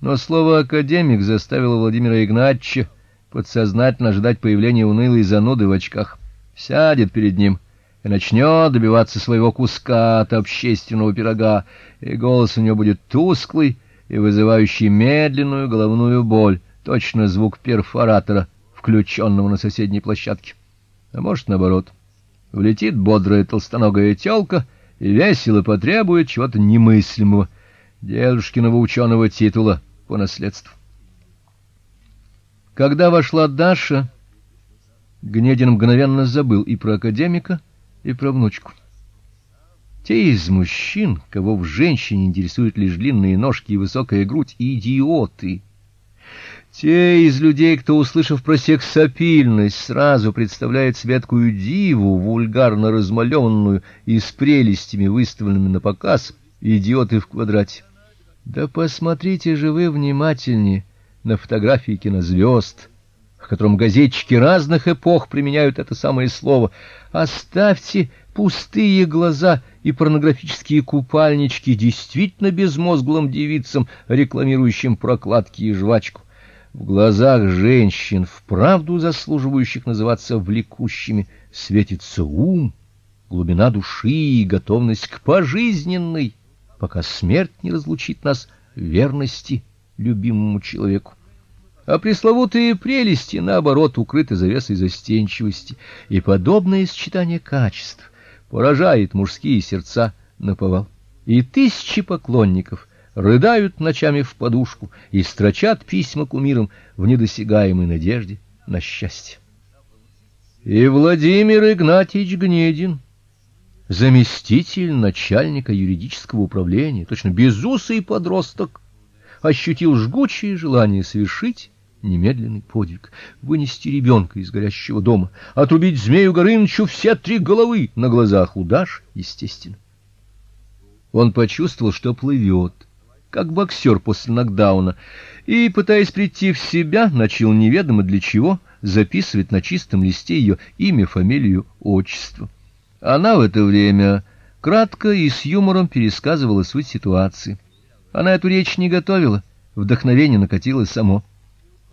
Но слово академик заставило Владимира Игнатьевича подсознательно ждать появления унылой зануды в очках. Сядет перед ним и начнет добиваться своего куска от общественного пирога, и голос у него будет тусклый и вызывающий медленную головную боль, точно звук перфоратора, включенного на соседней площадке. А может, наоборот, влетит бодрая толстоногая тёлка и весело потребует чего-то немыслимого, дедушкиного ученого титула по наследству. Когда вошла Даша, Гнедин мгновенно забыл и про академика, и про внучку. Те из мужчин, кого в женщине интересуют лишь длинные ножки и высокая грудь, идиоты. Те из людей, кто, услышав про сексапильность, сразу представляет светкую диву, вульгарно размалённую и с прелестями выставленными на показ, идиоты в квадрате. Да посмотрите же вы внимательнее на фотографии кинозвезд, к которым газетчики разных эпох применяют это самое слово. Оставьте пустые глаза и порнографические купальнички действительно безмозглым девицам, рекламирующим прокладки и жвачку. В глазах женщин, вправду заслуживающих называться влекущими, светится ум, глубина души и готовность к пожизненной пока смерть не разлучит нас верности любимому человеку. А пресловутые прелести наоборот укрыты завесой застенчивости, и подобное сочетание качеств поражает мужские сердца наповал. И тысячи поклонников рыдают ночами в подушку и строчат письма кумирам в недосягаемой надежде на счастье. И Владимир Игнатьевич Гнедин заместитель начальника юридического управления, точно безусый подросток, ощутил жгучее желание совершить немедленный подвиг, вынести ребенка из горящего дома, отрубить змею Горынычу все три головы на глазах у Даши, естественно. Он почувствовал, что плывет, как боксер после нокдауна, и, пытаясь прийти в себя, начал неведомо для чего записывать на чистом листе ее имя, фамилию, отчество. Она в это время кратко и с юмором пересказывала суть ситуации. Она эту речь не готовила, вдохновение накатило само.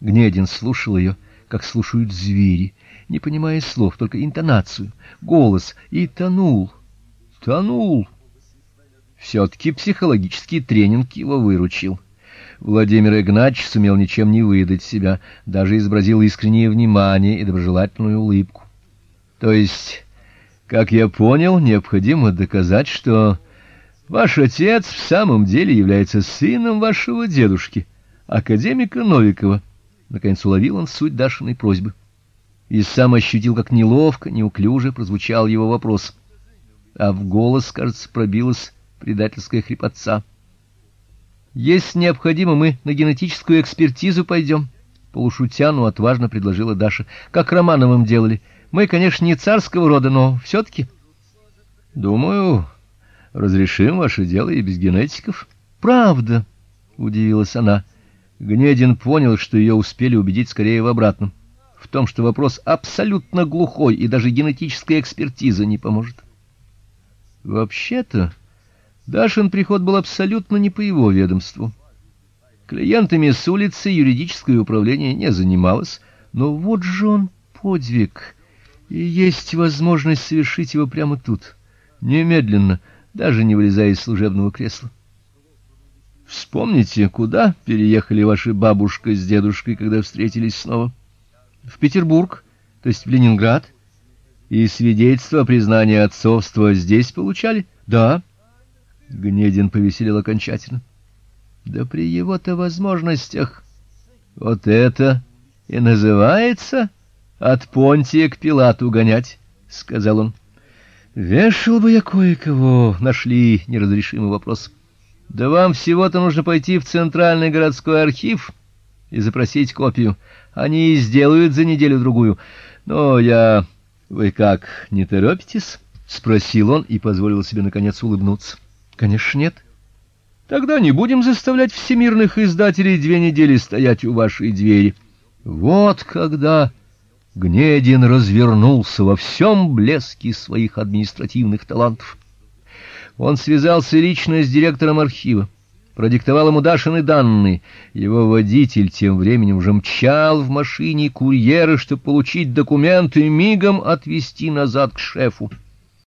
Гнедин слушал ее, как слушают звери, не понимая слов, только интонацию, голос, и тонул. Тонул. все таки психологический тренинг его выручил. Владимир Игнатьевич сумел ничем не выдать себя, даже изобразил искреннее внимание и доброжелательную улыбку. То есть как я понял, необходимо доказать, что ваш отец в самом деле является сыном вашего дедушки, академика Новикова. Наконец уловил он суть Дашиной просьбы. И сам ощутил, как неловко, неуклюже прозвучал его вопрос. А в голос, кажется, пробилась предательская хрипотца. Если необходимо, мы на генетическую экспертизу пойдем», — полушутя, но отважно предложила Даша, как Романовым делали. Мы, конечно, не царского рода, но все таки Думаю, разрешим ваше дело и без генетиков. Правда, удивилась она. Гнедин понял, что ее успели убедить скорее в обратном, в том, что вопрос абсолютно глухой, и даже генетическая экспертиза не поможет. Вообще-то, Дашин приход был абсолютно не по его ведомству. Клиентами с улицы юридическое управление не занималось, но вот же он подвиг и есть возможность совершить его прямо тут, немедленно, даже не вылезая из служебного кресла. Вспомните, куда переехали ваши бабушка с дедушкой, когда встретились снова? В Петербург, то есть в Ленинград. И свидетельство о признании отцовства здесь получали? Да. Гнедин повеселел окончательно. Да при его-то возможностях. Вот это и называется от Понтия к Пилату гонять, сказал он. Вешал бы я кое-кого, нашли неразрешимый вопрос. Да вам всего-то нужно пойти в центральный городской архив и запросить копию. Они и сделают за неделю-другую. Но я вы как, не торопитесь? спросил он и позволил себе наконец улыбнуться. Конечно, нет. Тогда не будем заставлять всемирных издателей две недели стоять у вашей двери. Вот когда Гнедин развернулся во всем блеске своих административных талантов. Он связался лично с директором архива, продиктовал ему Дашины данные. Его водитель тем временем уже мчал в машине курьера, чтобы получить документы и мигом отвезти назад к шефу.